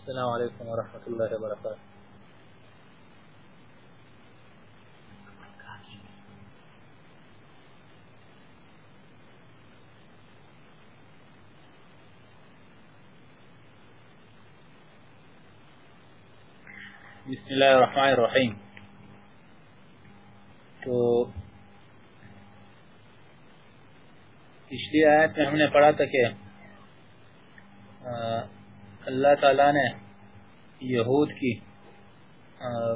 السلام علیکم ورحمۃ اللہ وبرکاتہ۔ بسم اللہ الرحمن الرحیم تو پچھلی آیت میں ہم نے پڑھا تھا کہ اللہ تعالی نے یہود کی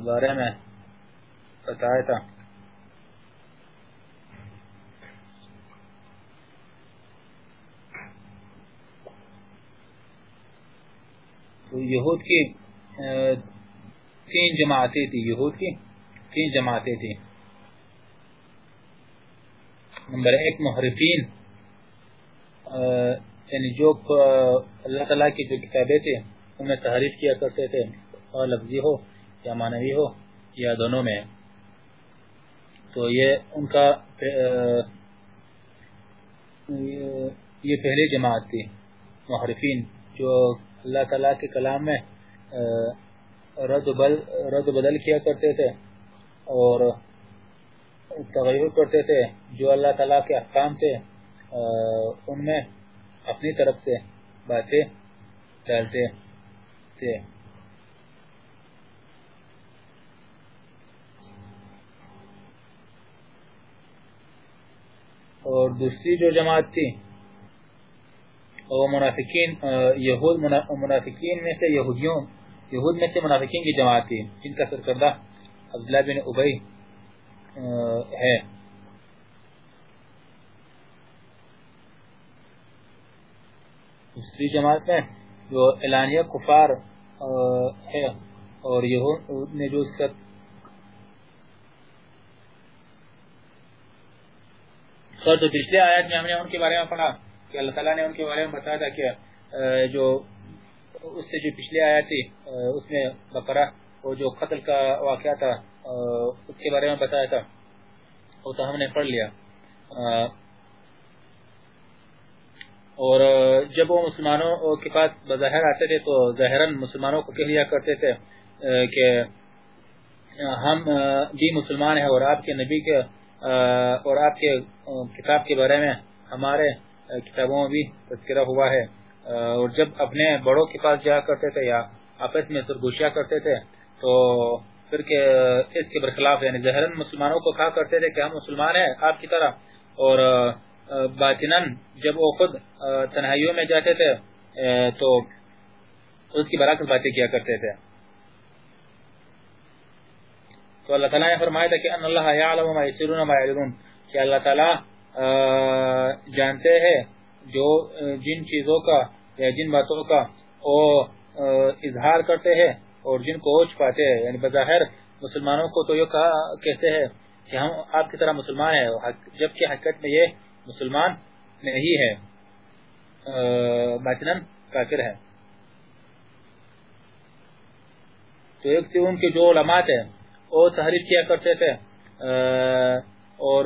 بارے میں بتایا تھا۔ تو یہود کی تین جماعتیں تھی یہود کی تین جماعتیں تھی نمبر ایک محرفین یعنی جو اللہ تعالیٰ کی جو کتابیں تھے ان میں تحریف کیا کرتے تھے، اور لفظی ہو یا معنوی ہو، یا دونوں میں۔ تو یہ ان کا، یہ پہلی جماعت تھی، محرفین، جو اللہ تعالیٰ کے کلام میں، رد بدل کیا کرتے تھے، اور تغیر کرتے تھے، جو اللہ تعالیٰ کے احکام تھے، ان میں اپنی طرف سے باتیں ڈالتے تھے۔ اور دوسری جو جماعت تھی، وہ منافقین، یہود منافقین میں سے یہودیوں، یہود میں سے منافقین کی جماعت تھی، جن کا سرکردہ عبداللہ بن عبی ہے۔ دوسری جماعت میں جو اعلانیہ کفار ہے اور یہود نے جو اس کا تو پچھلے آیت میں ہم نے ان کے بارے میں پڑھا کہ اللہ تعالیٰ نے ان کے بارے میں بتایا تھا کہ جو اس سے جو پچھلے آیت تھی اس میں بقرہ وہ جو قتل کا واقعہ تھا اس کے بارے میں بتایا تھا۔ وہ تو ہم نے پڑھ لیا۔ اور جب وہ مسلمانوں کے پاس بظاہر آتے تھے تو ظاہراً مسلمانوں کو کہہ لیا کرتے تھے کہ ہم بھی جی مسلمان ہیں اور آپ کے نبی کے اور آپ کے کتاب کے بارے میں ہمارے کتابوں میں بھی تذکرہ ہوا ہے۔ اور جب اپنے بڑوں کے پاس جایا کرتے تھے یا آپس میں سرگوشیا کرتے تھے تو پھر کہ اس کے برخلاف یعنی ظاہراً مسلمانوں کو کہا کرتے تھے کہ ہم مسلمان ہیں آپ کی طرح۔ اور باطنن جب وہ خود تنہائیوں میں جاتے تھے تو اس کی برعکس باتیں کیا کرتے تھے۔ تو اللہ تعالیٰ نے فرمایا تھا کہ ان اللہ یعلم ما یسرون ما یعلمون کہ اللہ تعالیٰ جانتے ہیں جو جن چیزوں کا یا جن باتوں کا وہ اظہار کرتے ہیں اور جن کو اوچ پاتے ہیں۔ یعنی بظاہر مسلمانوں کو تو یہ کہا، کہتے ہیں کہ ہم آپ کی طرح مسلمان ہیں جبکہ حقیقت میں یہ مسلمان نہیں ہے۔ باطنن کافر ہے۔ تو ایک تھی ان کے جو علماء تھے، وہ تحریف کیا کرتے تھے۔ اور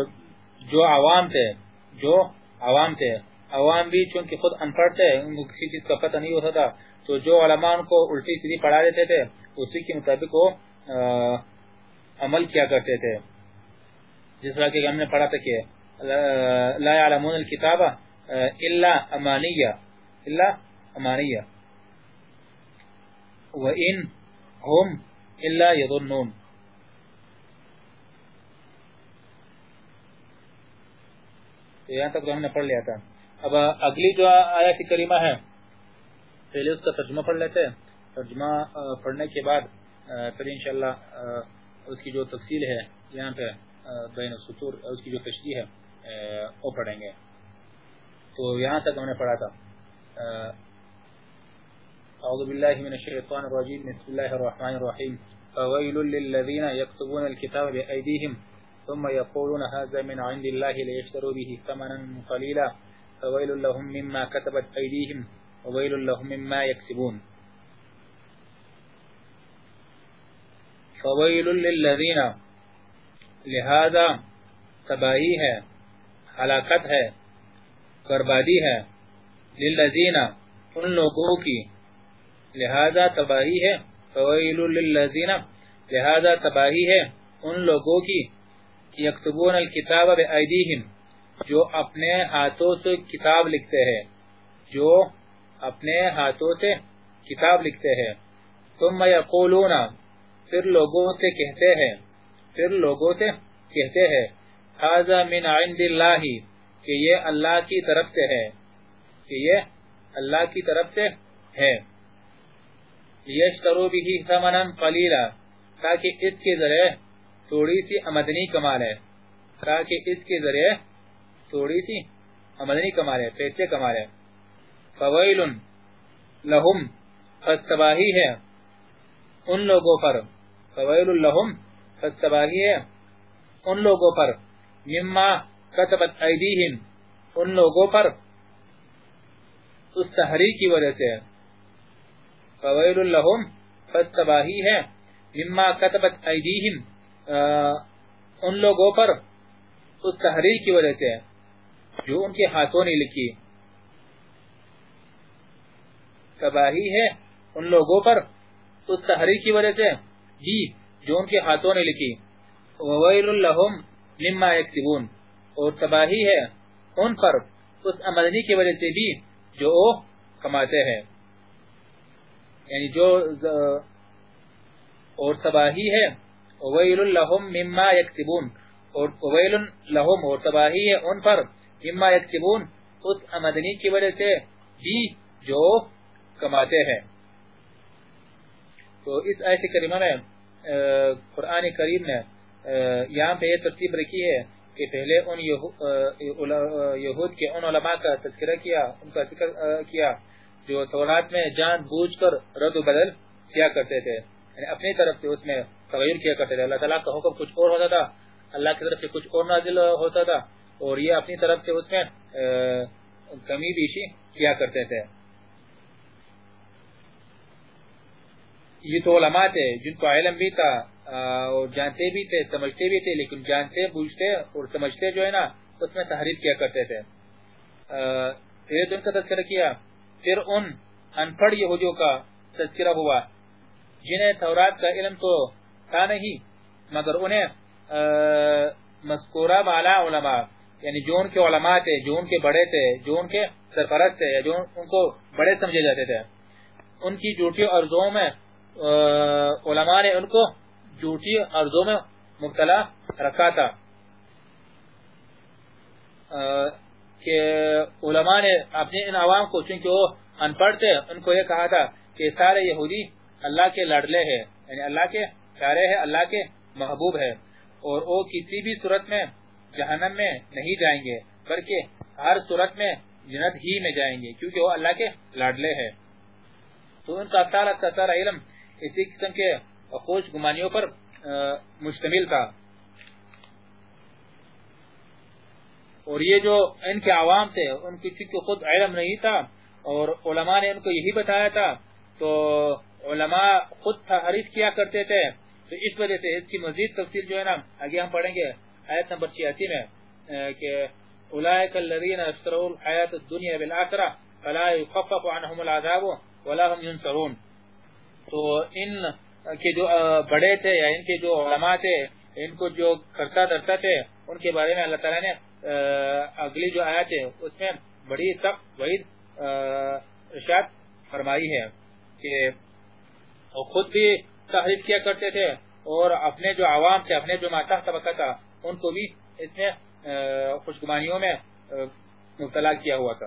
جو عوام تھے، جو عوام تھے، عوام بھی چونکہ خود ان پڑھ تھے، ان کو کسی چیز کا پتہ نہیں ہوتا تھا۔ تو جو علماء ان کو الٹی سیدھی پڑھا دیتے تھے، اسی کے مطابق وہ عمل کیا کرتے تھے۔ جس طرح کہ ہم نے پڑھا تھا کہ لا يعلمون الكتاب الا امانیہ الا امانیہ وان هم الا يظنون. تو یہاں تک تو ہم نے پڑھ لیا تھا. اب اگلی جو آیت کریمہ ہے، پہلے اس کا ترجمہ پڑھ لیتے ہیں. ترجمہ پڑھنے کے بعد پھر انشاءاللہ اس کی جو تفصیل ہے یہاں پہ بین السطور اس کی جو تشریح ہے. وہ پڑھیں گے۔ تو یہاں تک ہم نے پڑھا تھا۔ اعوذ باللہ من الشیطان الرجیم، بسم اللہ الرحمن الرحیم۔ فویل للذین یکتبون الكتاب بأیدیہم ثم يقولون هذا من عند الله ليشتروا به ثمنا قليلا فويل لهم مما كتبت أيديهم وويل لهم مما يكسبون فويل للذين لهذا تباہی ہے۔ ہلاکت ہے بربادی ہے۔ للذین، ان لوگوں کی۔ لہذا تباہی ہے۔ فویل للذین، لہذا تباہی ہے۔ ان لوگوں کی۔ یکتبون الکتاب بایدیہم، جو اپنے ہاتھوں سے کتاب لکھتے ہیں۔ جو اپنے ہاتھوں سے کتاب لکھتے ہیں۔ ثم یقولون، پھر لوگوں سے کہتے ہیں۔ پھر لوگوں سے کہتے ہیں۔ حاضر من عند اللہ کہ یہ اللہ کی طرف سے ہے، کہ یہ اللہ کی طرف سے ہے۔ یشترو بھی ثمنا قلیلا، تاکہ اس کے ذریعے تھوڑی سی آمدنی کمال ہے تاکہ اس کے ذریعے تھوڑی سی آمدنی کمال ہے پیسے کمال ہے فویل لہم فتباہی ہے۔ ان لوگوں پر فویل لہم فتباہی ہے۔ ان لوگوں پر۔ مما کتبت ایدیہم۔ ان لوگوں پر اس تحریک کی وجہ سے۔ فویل لہم فتباہی ہے۔ مما کتبت ایدیہم ان لوگوں پر اس تحریک کی وجہ سے۔ جو ان کے ہاتھوں نے لکھی۔ تباہی ہے ان لوگوں پر اس تحریک کی وجہ سے۔ جی جو ان کے ہاتھوں نے لکھی۔ وویل لہم مما یکتبون اور تباہی ہے ان پر اس عملنی کی وجہ سے بھی جو کماتے ہیں۔ یعنی جو اور تباہی ہے وویل لہم مما یکتبون اور وویل لہم اور تباہی ہے ان پر مما یکتبون اس عمدنی کی وجہ سے بھی جو کماتے ہیں۔ تو اس آیت کریمہ میں قرآن کریم نے یہاں پہ یہ ترتیب رکھی ہے کہ پہلے ان یہود کے ان علماء کا تذکرہ کیا، ان کا ذکر کیا، جو تورات میں جان بوجھ کر رد و بدل کیا کرتے تھے۔ یعنی اپنی طرف سے اس میں تغیر کیا کرتے تھے۔ اللہ تعالیٰ کا حکم کچھ اور ہوتا تھا، اللہ کی طرف سے کچھ اور نازل ہوتا تھا، اور یہ اپنی طرف سے اس میں کمی بیشی کیا کرتے تھے۔ یہ تو علماء تھے، جن کو علم بھی تھا اور جانتے بھی تھے، سمجھتے بھی تھے، لیکن جانتے، بوجھتے اور سمجھتے جو ہے نا، اس میں تحریف کیا کرتے تھے۔ پھر ان کا تذکرہ کیا۔ پھر ان انپڑھ یہودیوں کا تذکرہ ہوا۔ جنہیں تورات کا علم تو تھا نہیں، مگر انہیں مذکورہ مالا علماء یعنی جو ان کے علماء تھے، جو ان کے بڑے تھے، جو ان کے سرپرست تھے جو ان کو بڑے سمجھے جاتے تھے۔ ان کی جھوٹی عرضوں میں علماء نے ان کو جھوٹی عرضوں میں مبتلا رکھا تھا۔ کہ علماء نے اپنے ان عوام کو، چونکہ وہ ان پڑھ تھے، ان کو یہ کہا تھا کہ سارے یہودی اللہ کے لڑلے ہیں یعنی اللہ کے پیارے ہیں، اللہ کے محبوب ہے اور وہ کسی بھی صورت میں جہنم میں نہیں جائیں گے، بلکہ ہر صورت میں جنت ہی میں جائیں گے، کیونکہ وہ اللہ کے لاڈلے ہیں۔ تو ان کا سارا کا سارا علم اسی قسم کے خوش گمانیوں پر مشتمل تھا۔ اور یہ جو ان کے عوام تھے، ان کسی کو خود علم نہیں تھا، اور علماء نے ان کو یہی بتایا تھا، تو علماء خود تحریف کیا کرتے تھے۔ تو اس وجہ سے اس کی مزید تفصیل جو ہے نا، آگے ہم پڑھیں گے آیت نمبر چھیاسی میں کہ اولئک الذین اشتروا الحیات الدنیا بالآخرہ فلا يخفف عنهم العذاب ولا هم ينصرون تو ان کے جو بڑے تھے یا ان کے جو علماء تھے، ان کو جو کرتا درتا تھے، ان کے بارے میں اللہ تعالیٰ نے اگلی جو آیت ہے، اس میں بڑی سخت وعید ارشاد فرمائی ہے کہ خود بھی تحریف کیا کرتے تھے اور اپنے جو عوام تھے، اپنے جو ماتا طبقہ تھا، ان کو بھی اس میں خوشگمانیوں میں مبتلا کیا ہوا تھا۔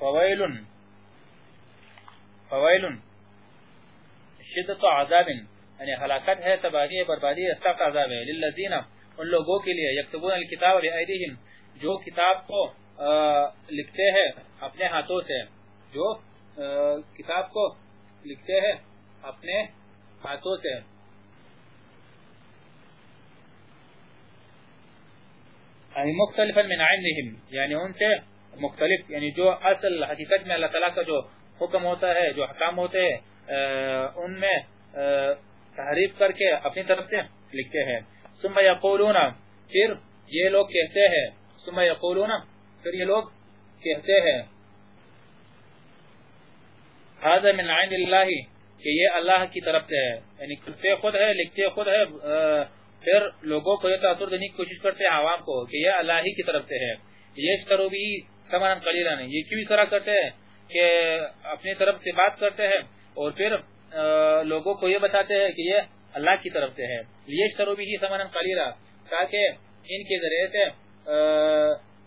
فويل. فويل. شدت عذاب. يعني یعنی حلاکت ہے تباہی ہے بربادی ہے سخت عذاب. ہے للذین ان لوگوں کے لیے، یکتبون الکتاب بعیدہم جو کتاب کو لکھتے ہیں اپنے ہاتھوں سے، جو کتاب کو لکھتے ہیں اپنے ہاتھوں سے۔ مختلف من عندهم یعنی ان سے مختلف یعنی جو اصل حقیقت میں اللہ تعالیٰ کا جو حکم ہوتا ہے، جو حکام ہوتے ہیں ان میں تحریف کر کے اپنی طرف سے لکھتے ہیں۔ ثم یقولون، پھر یہ لوگ کہتے ہیں، ثم یقولون، پھر یہ لوگ کہتے ہیں هذا من عند اللہ کہ یہ اللہ کی طرف سے ہے۔ یعنی کرتے خود ہے، لکھتے خود ہے پھر لوگوں کو یہ تاثر دینے کی کوشش کرتے ہیں عوام کو کہ یہ اللہ ہی کی طرف سے ہے۔ یہ کرو بھی سمان قلیلہ نہیں، یہ کیوں اس طرح کرتے ہیں؟ کہ اپنی طرف سے بات کرتے ہیں اور پھر لوگوں کو یہ بتاتے ہیں کہ یہ اللہ کی طرف سے ہے یہ کرو بھی سمان قلیلہ۔ تاکہ ان کے ذریعے سے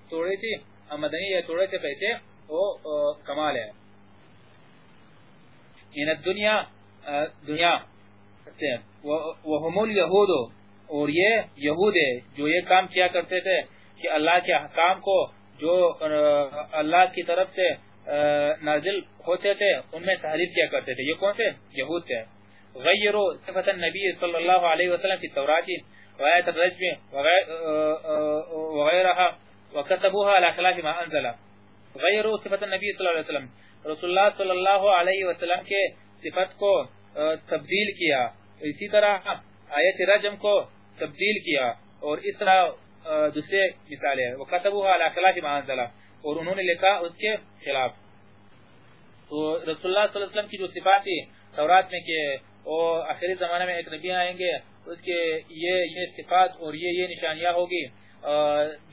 تھوڑی سی آمدنی یا تھوڑے سے پیسے، وہ کمال ہے۔ ان دنیا دنیا وہ یہود اور یہ یہود ہے جو یہ کام کیا کرتے تھے کہ اللہ کے حکام کو جو اللہ کی طرف سے نازل ہوتے تھے، ان میں تحریف کیا کرتے تھے۔ یہ کون تھے یہود تھے۔ غیرو صفت النبی صلی اللہ علیہ وسلم کی توراتی وآیت الرجم وغیرها وکتبوها على خلاف ما انزل. غیرو صفت النبی صلی اللہ علیہ وسلم. رسول اللہ صلی اللہ علیہ وسلم کے صفت کو تبدیل کیا. اسی طرح آیت رجم کو تبدیل کیا اور اس طرح دوسرے مثال ہے وہ خلاف اور انہوں نے لکھا اس کے خلاف. تو رسول اللہ صلی اللہ علیہ وسلم کی جو صفات تھی تورات میں کہ وہ آخری زمانے میں ایک نبی آئیں گے، اس کے یہ یہ صفات اور یہ یہ نشانیاں ہوگی۔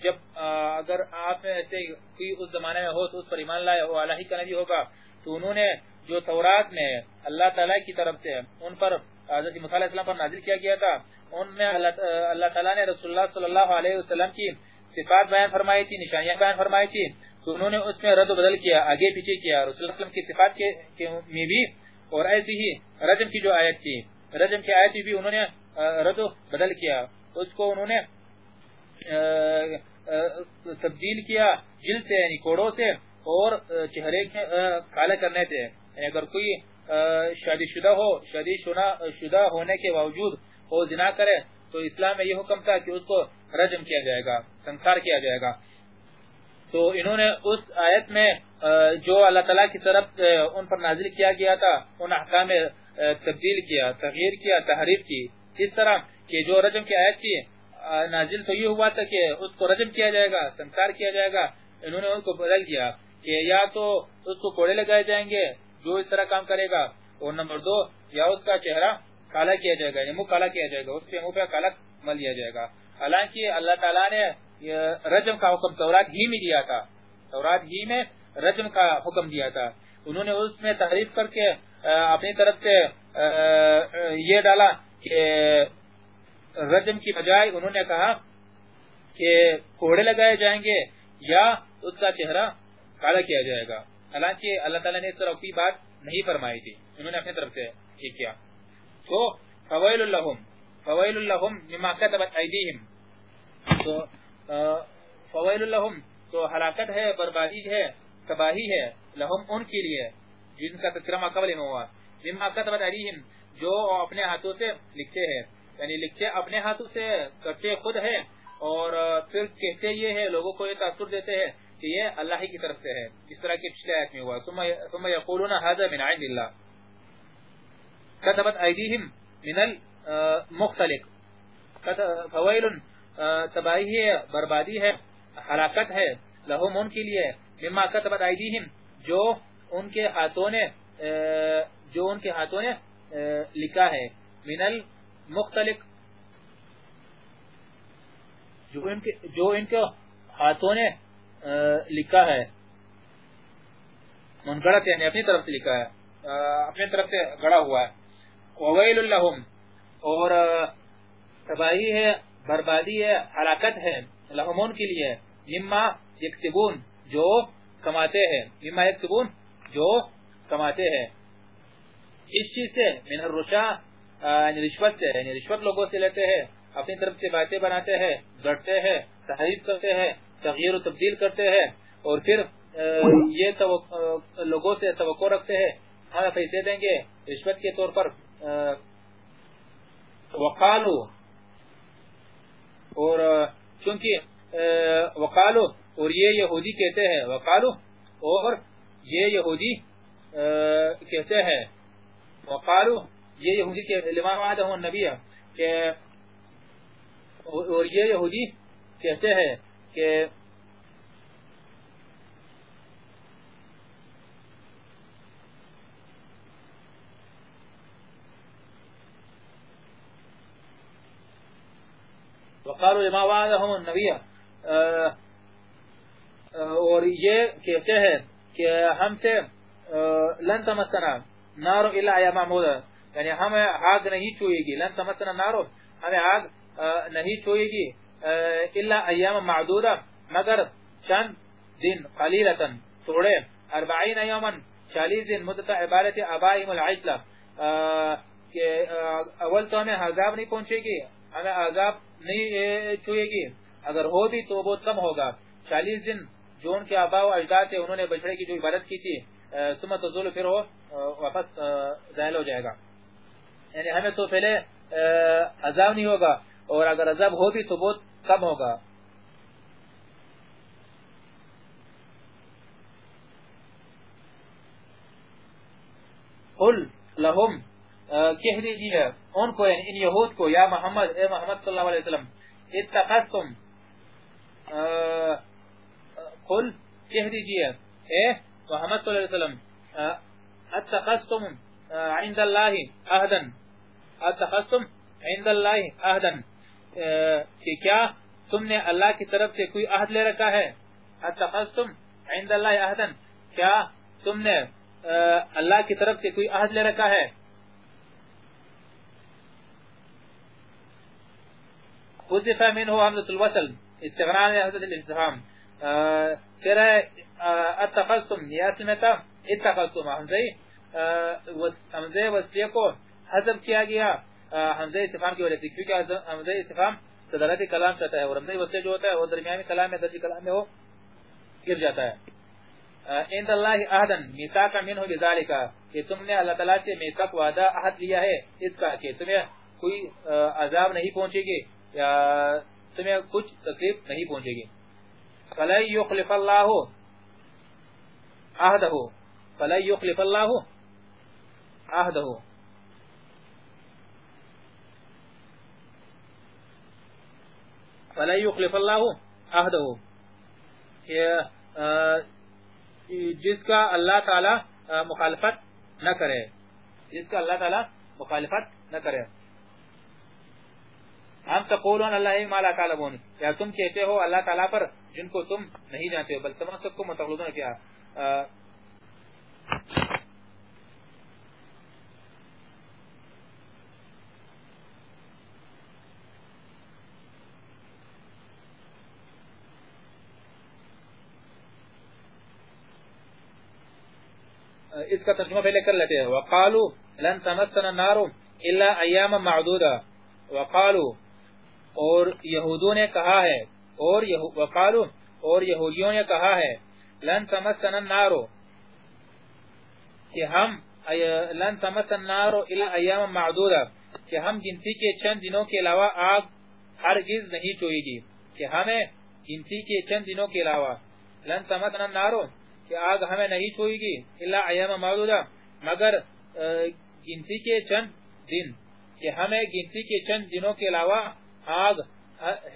جب اگر آپ میں ایسے کوئی اس زمانے میں ہو تو اس پر ایمان لائے وہ اللہ کا نبی ہوگا۔ تو انہوں نے جو تورات میں اللہ تعالیٰ کی طرف سے ان پر حضرت علیہ السلام پر نازل کیا گیا تھا، ان میں اللہ تعالیٰ نے رسول اللہ صلی اللہ علیہ وسلم کی صفات بیان فرمائی تھی، نشانیاں بیان فرمائی تھی۔ تو انہوں نے اس میں رد و بدل کیا، آگے پیچھے کیا، رسول اللہ علیہ وسلم کی صفات کے میں بھی اور ایسی ہی رجم کی جو آیت تھی، رجم کی آیت بھی انہوں نے رد بدل کیا۔ اس کو انہوں نے تبدیل کیا جل سے یعنی کوڑوں سے، اور چہرے کالا کرنے سے۔ یعنی اگر کوئی شادی شدہ ہو، شادی شدہ ہونے کے باوجود وہ زنا کرے، تو اسلام میں یہ حکم تھا کہ اس کو رجم کیا جائے گا، سنسار کیا جائے گا۔ تو انہوں نے اس آیت میں جو اللہ تعالیٰ کی طرف ان پر نازل کیا گیا تھا، ان احکام تبدیل کیا تغیر کیا، تحریف کی۔ اس طرح کہ جو رجم کی آیت تھی نازل تو یہ ہوا تھا کہ اس کو رجم کیا جائے گا، سنسار کیا جائے گا، انہوں نے ان کو بدل کیا کہ یا تو اس کو کوڑے لگائے جائیں گے، جو اس طرح کام کرے گا، اور نمبر دو، یا اس کا چہرہ کالا کیا جائے گا یعنی منہ کالا کیا جائے گا، اس کے منہ پہ کالا مل دیا جائے گا۔ حالانکہ اللہ تعالیٰ نے رجم کا حکم تورات ہی میں دیا تھا۔ تورات ہی میں رجم کا حکم دیا تھا۔ انہوں نے اس میں تعریف کر کے اپنی طرف سے یہ ڈالا کہ رجم کی بجائے انہوں نے کہا کہ کوڑے لگائے جائیں گے یا اس کا چہرہ کالا کیا جائے گا۔ حالانکہ اللہ تعالیٰ نے اس طرح کی بات نہیں فرمائی تھی۔ انہوں نے اپنی طرف سے ٹھیک کیا۔ تو فوائل الحم فوائل الحم مما كتبت ایدیہم۔ تو فوائل الحم تو ہلاکت ہے، بربادی ہے تباہی ہے، لہم ان کے لیے، جن کا تذکرہ قبل میں ہوا۔ مما كتبت ایدیہم جو اپنے ہاتھوں سے لکھتے ہیں۔ یعنی لکھتے اپنے ہاتھوں سے کرتے خود ہے اور پھر کہتے یہ ہے لوگوں کو یہ تاثر دیتے ہیں کہ یہ اللہ ہی کی طرف سے ہے۔ اس طرح کی پچھلے آیت میں ہوا۔ ثم یقولون هذا من عند الله كتبت ایدیہم من المختلق۔ فویل تباہی ہے، بربادی ہے، ہلاکت ہے، لہم ان کے لیے۔ مما كتبت ایدیہم جو ان کے ہاتھوں نے جو ان کے ہاتھوں نے لکھا ہے۔ من المختلق، جو ان کے، جو ان کے ہاتھوں نے لکھا ہے۔ منگڑت یعنی اپنی طرف سے لکھا ہے۔ اپنی طرف سے گڑا ہوا ہے۔ وویل اللہم اور تباہی ہے، بربادی ہے حلاکت ہے لہمون کے لیے مما یکتبون جو کماتے ہیں۔ مما یکتبون، جو کماتے ہیں۔ اس چیز سے، من الرشا یعنی رشوت سے یعنی رشوت لوگوں سے لیتے ہیں۔ اپنی طرف سے باتیں بناتے ہیں لڑتے ہیں تحریر کرتے ہیں تغیر و تبدیل کرتے ہیں۔ اور پھر یہ لوگوں سے توقع رکھتے ہیں۔ ہمیں پیسے دیں گے۔ رشوت کے طور پر وقالو۔ اور چونکہ وقالو اور یہ یہودی کہتے ہیں، وقالو، اور یہ یہودی کہتے ہیں، وقالو، یہ یہودی کے لما وعدہ النبی، کہ، اور یہ یہودی کہتے ہیں کہ وقالوا لما وعدهم النبي اور یہ کہتے ہیں کہ ہم سے لن تمسنا نارو الا ایام معمودا یعنی ہمیں آگ نہیں چھوئے گی لن تمسنا نارو ہمیں آگ نہیں چھوئے گی الا ایام معدودا مگر چند دن قلیلتا، تھوڑے، اربعین ایاما چالیس دن، مدت عبادت ابائیم العجلہ کہ اول تو ہمیں عذاب نہیں پہنچے گی، ہمیں عذاب نہیں چھوئے گی اگر ہو بھی تو بہت کم ہوگا، چالیس دن جو ان کے آبا و اجداد تھے، انہوں نے بچڑے کی جو عبادت کی تھی سمت ظلم پھر وہ واپس ظاہل ہو جائے گا۔ یعنی ہمیں تو پہلے عذاب نہیں ہوگا، اور اگر عذاب ہو بھی تو بہت کم ہوگا۔ قل لهم کہہ دیجیے، ان کو یعنی ان یہود کو، یا محمد، اے محمد صلی اللہ علیہ وسلم، اتخذتم قل کہہ دیجیے اے محمد صلی اللہ علیہ وسلم اتخذتم عند اللہ اہدن اتخذتم عند اللہ اہدن کہ کیا تم نے اللہ کی طرف سے کوئی عہد لے رکھا ہے؟ اتخذتم عند اللہ اہدن کیا تم نے اللہ کی طرف سے کوئی عہد لے رکھا ہے؟ حذف منه همزة الوصل، استغناء عن همزة الاستفهام پھر ہے اتخذتم یہ اصل میں تھا اتخذتم کو حذف کیا گیا حمزہ استفهام کی وجہ سے کیونکہ حمزہ استفهام؟ صدارت کلام چاہتا ہے، اور حمزہ وصلیہ جو ہوتا ہے، وہ درمیانی کلام میں درجی کلام میں وہ گر جاتا ہے۔ عند اللہ عہدن میثاق منه بذلك کہ تم نے اللہ تعالی سے میثاق وعدہ عہد لیا ہے، اس کا کہ تمہیں کوئی عذاب نہیں پہنچے گی، یا تمہیں کچھ تکلیف نہیں پہنچے گی۔ فَلَن يُخْلِفَ اللَّهُ عَهْدَهُ. فَلَن يُخْلِفَ اللَّهُ عَهْدَهُ. فَلَن يُخْلِفَ اللَّهُ عَهْدَهُ. جس کا اللہ تعالی مخالفت نہ کرے. جس کا اللہ تعالی مخالفت نہ کرے. ہم تقولون اللہ ما لا تعلمون. یا تم کہتے ہو اللہ تعالیٰ پر جن کو تم نہیں جانتے ہو بل تمسکم متقلدون کیا؟ اس کا ترجمہ پہلے کر لیتے ہیں۔ وَقَالُوا لَن تَمَسَّنَ النَّارُ إِلَّا أَيَّامًا مَعْدُودًا۔ وَقَالُوا اور یہودوں نے کہا ہے، اور وقالو، اور یہودیوں نے کہا ہے، لن تمسن النار. کہ ہم لن تمسن النار الا ایام معدودہ کہ ہم گنتی کے چند دنوں کے علاوہ آگ ہرگز نہیں چوئے گی. کہ ہمیں گنتی کے چند دنوں کے علاوہ، لن تمسن النار. کہ آگ ہمیں نہیں چوئے گی الا ایام معدودہ مگر گنتی کے چند دن، کہ ہمیں گنتی کے چند دنوں کے علاوہ آگ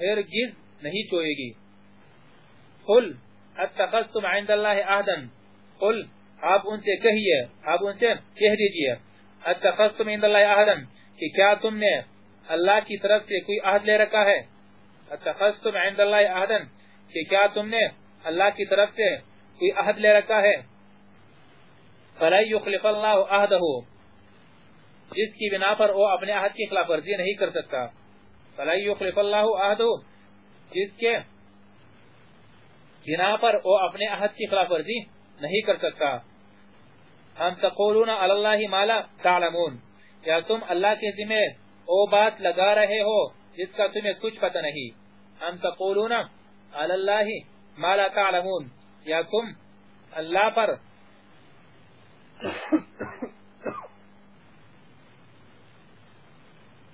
ہرگز نہیں چوئے گی۔ قل، اتخذتم عند اللہ عہدن قل، آپ ان سے کہیے، آپ ان سے کہہ دیجیے اتخذتم عند اللہ عہدن کہ کیا تم نے اللہ کی طرف سے کوئی عہد لے رکھا ہے؟ اتخذتم عند اللہ عہدن کہ کیا تم نے اللہ کی طرف سے کوئی عہد لے رکھا ہے؟ فَلَن يُخْلِفَ اللَّهُ عَهْدَهُ۔ جس کی بنا پر وہ اپنے عہد کی خلاف ورزی نہیں کر سکتا۔ فَلَن يُخْلِفَ اللَّهُ عَهْدُ جس کے بنا پر وہ اپنے عہد کی خلاف ورزی نہیں کر سکتا۔ ہم تقولون علی اللہ ما لا تعلمون۔ کیا تم اللہ کے ذمہ او بات لگا رہے ہو جس کا تمہیں کچھ پتہ نہیں؟ ام تقولون علی اللہ ما لا تعلمون۔ یا تم اللہ پر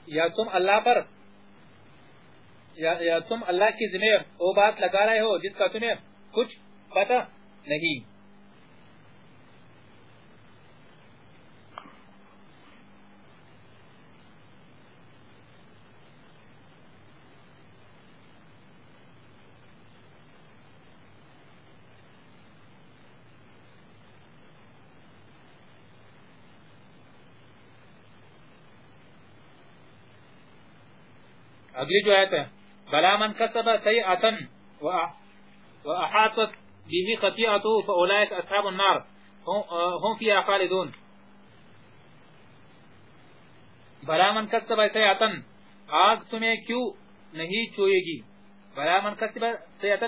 یا تم اللہ پر یا تم اللہ کی ذمہ وہ بات لگا رہے ہو جس کا تمہیں کچھ پتہ نہیں۔ اگلی جو آیت ہے۔ بلا من کسب سیئتا و احاطت بیوی قطیعتو فاولائک اصحاب النار. ہم فی خالدون. بلا من کسب سیئتا آگ تمہیں کیوں نہیں چوئے گی؟ بلا من کسب سیئتا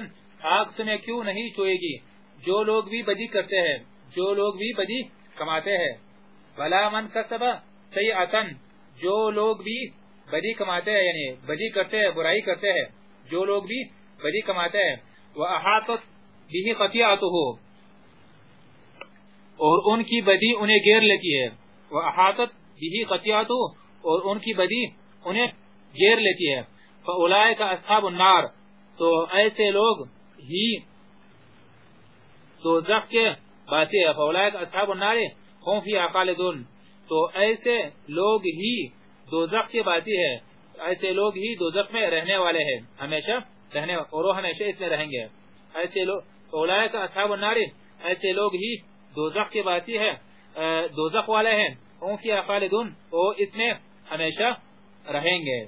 آگ تمہیں کیوں نہیں چوئے گی؟ جو لوگ بھی بدی کرتے ہیں، جو لوگ بھی بدی کماتے ہیں. بلا من کسب سیئتا جو لوگ بھی بدی کماتے ہیں یعنی بدی کرتے ہیں، برائی کرتے ہیں۔ جو لوگ بھی بدی کماتے ہیں، وہ احاطت بھی قطعات ہو اور ان کی بدی انہیں گیر لیتی ہے۔ وہ احاطت بھی قطعات ہو اور ان کی بدی انہیں گیر لیتی ہے۔ فَأُولَائِكَ کا اصحاب النار۔ تو ایسے لوگ ہی تو زخ کے باتی ہے فَأُولَائِكَ کا اصحاب النار ہم فی خالدون۔ تو ایسے لوگ ہی دوزخ کی باتی ہے ایسے لوگ ہی دوزخ میں رہنے والے ہیں۔ ہمیشہ رہنے اور وہ ہمیشہ اس میں رہیں گے۔ ایسے لوگ اولائے کا اصحاب النار، ایسے لوگ ہی دوزخ کی باتی ہے دوزخ والے ہیں۔ ان کی خالدون وہ اس میں ہمیشہ رہیں گے۔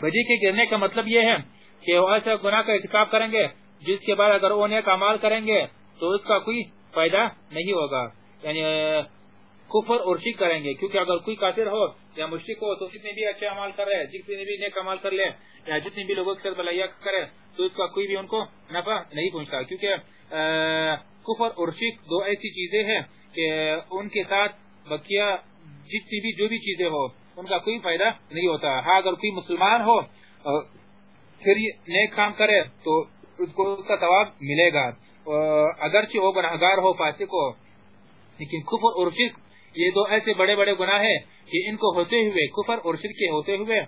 بجی کے گرنے کا مطلب یہ ہے کہ وہ ایسا گناہ کا ارتکاب کریں گے، جس کے بعد اگر وہ نیک اعمال کریں گے، تو اس کا کوئی فائدہ نہیں ہوگا۔ یعنی کفر اور شک کریں گے۔ کیونکہ اگر کوئی کافر ہو یا مشرق ہو تو جتنے بھی اچھے عمال کر رہے، جتنے بھی نیک عمال کر لے یا جتنے بھی لوگوں کے ساتھ بلائیا کرے، تو اس کا کوئی بھی ان کو نفع نہیں پہنچتا۔ کیونکہ کفر اور شک دو ایسی چیزیں ہیں کہ ان کے ساتھ بقیہ جتنی بھی جو بھی چیزیں ہو ان کا کوئی فائدہ نہیں ہوتا۔ ہاں اگر کوئی مسلمان ہو پھر نیک کام کرے تو اس کو اس کا ثواب ملے گا۔ اگرچہ وہ گناہگار ہو، فاسق ہو لیکن کفر اور شرک یہ دو ایسے بڑے بڑے گناہ ہیں کہ ان کو ہوتے ہوئے کفر اور شرک کے ہوتے ہوئے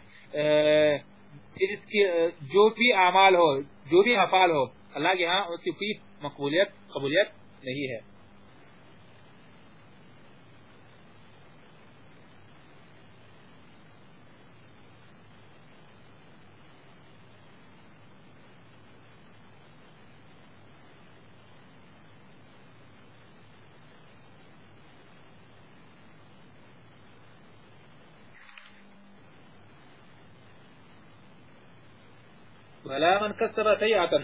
جو بھی اعمال ہو، جو بھی افعال ہو، اللہ کے ہاں اس کی کوئی مقبولیت، قبولیت نہیں ہے۔ بلا من کسب سیئتا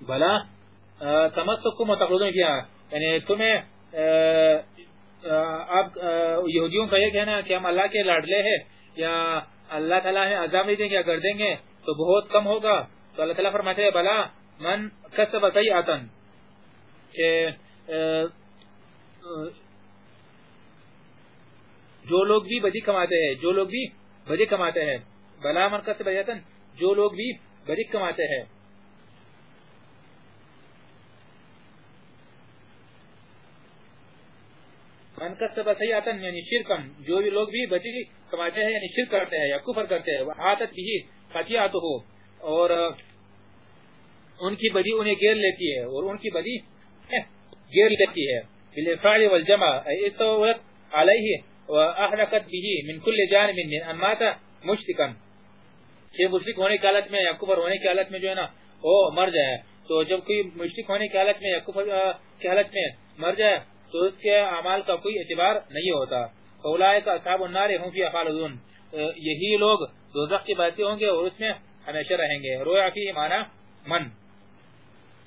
بلا تمسکم و تقلدون کیا یعنی تمہیں اب یہودیوں کا یہ کہنا کہ ہم اللہ کے لاڈلے ہیں یا اللہ تعالیٰ ہے عذاب نہیں دیں گے اگر دیں گے تو بہت کم ہوگا۔ تو اللہ تعالیٰ فرماتے ہیں، بلا من کسب سیئتا کہ جو لوگ بھی بدی کماتے ہیں، جو لوگ بھی بدی کماتے ہیں، بلا من کسب سیئتا جو لوگ بھی بڑی کماتے ہیں۔ من کا سب سیاتن یعنی شرکن، جو بھی لوگ بھی بچی کماتے ہیں یعنی شرک کرتے ہیں یا کفر کرتے ہیں عادت بھی خطیات ہو اور ان کی بدی انہیں گیر لیتی ہے، اور ان کی بدی گیر لیتی ہے۔ بالفعل والجمع ای استوت علیہ واحرقت به من كل جانب من انمات مشتکا کہ مشرک ہونے کی حالت میں یا کفر ہونے کی حالت میں جو ہے نا، وہ مر جائے۔ تو جب کوئی مشرک ہونے کی حالت میں یا کفر کی حالت میں مر جائے، تو اس کے اعمال کا کوئی اعتبار نہیں ہوتا۔ اولائے کا اصحاب النار ہوں فی خالدون۔ یہی لوگ دوزخ کی باتیں ہوں گے اور اس میں ہمیشہ رہیں گے۔ رویا فی معنی من۔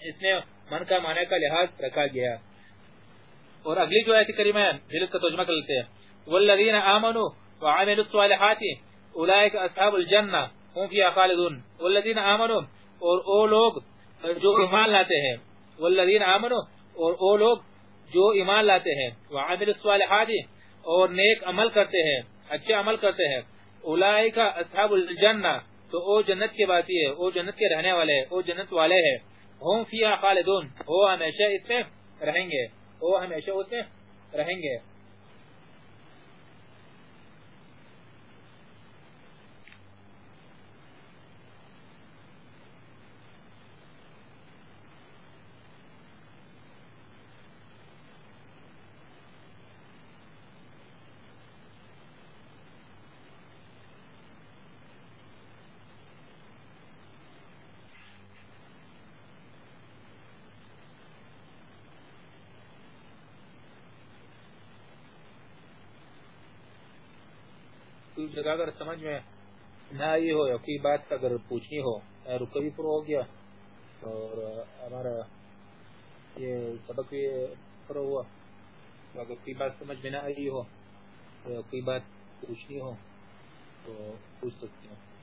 اس میں من کا معنی کا لحاظ رکھا گیا۔ اور اگلی جو آیت کریمہ ہے پھر اس کا ترجمہ کر لیتے ہیں۔ والذین آمنوا وعملوا الصالحات اولئک اصحاب الجنہ ہوں فی خالدون، والذین آمنوا، اور او لوگ جو ایمان لاتے ہیں، والذین آمنوا، اور او لوگ جو ایمان لاتے ہیں وعمل الصالحات، اور نیک عمل کرتے ہیں، اچھے عمل کرتے ہیں اولائی کا اصحاب الجنہ، تو او جنت کے باتی ہے، او جنت کے رہنے والے، او جنت والے ہیں ہم فیہا خالدون، وہ ہمیشہ اس میں رہیں گے، وہ ہمیشہ اس میں رہیں گے کوئی جگہ اگر سمجھ میں نہ آئی ہو یا کوئی بات اگر پوچھنی ہو رکا بھی پورا ہو گیا۔ اور ہمارا یہ سبق بھی پرو ہوا۔ اگر کوئی بات سمجھ میں نہ آئی ہو یا کوئی بات پوچھنی ہو تو پوچھ سکتی ہوں